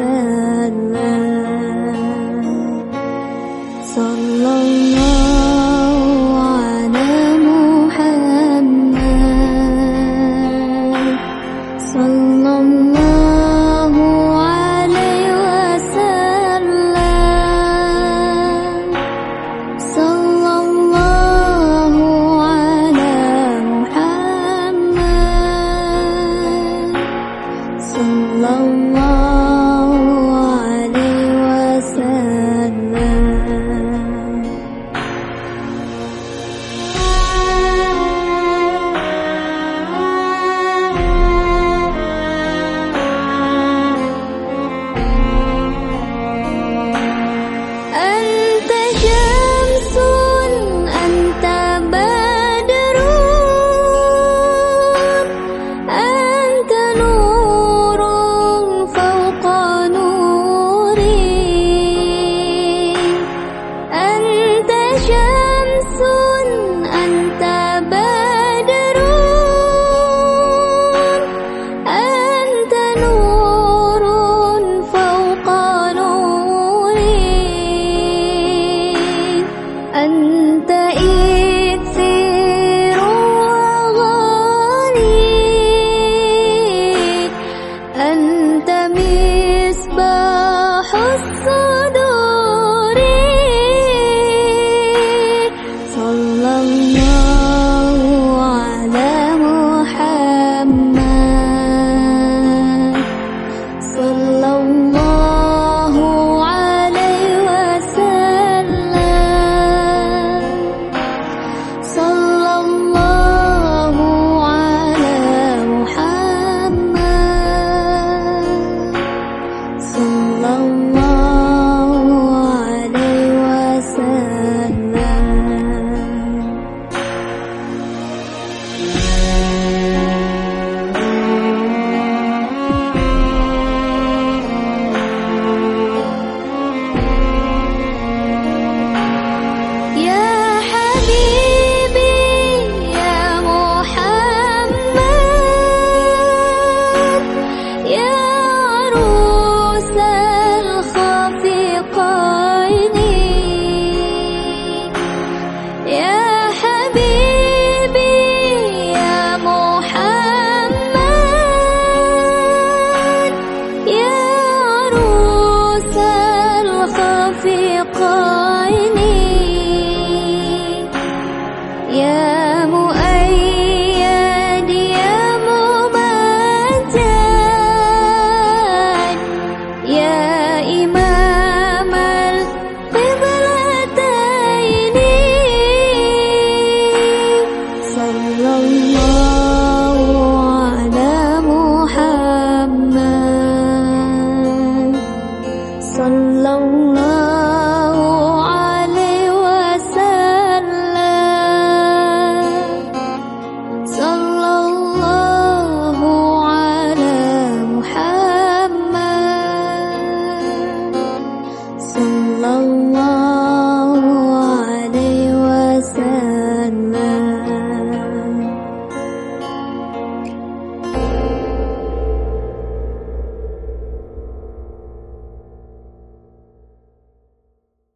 Buddha そ。así.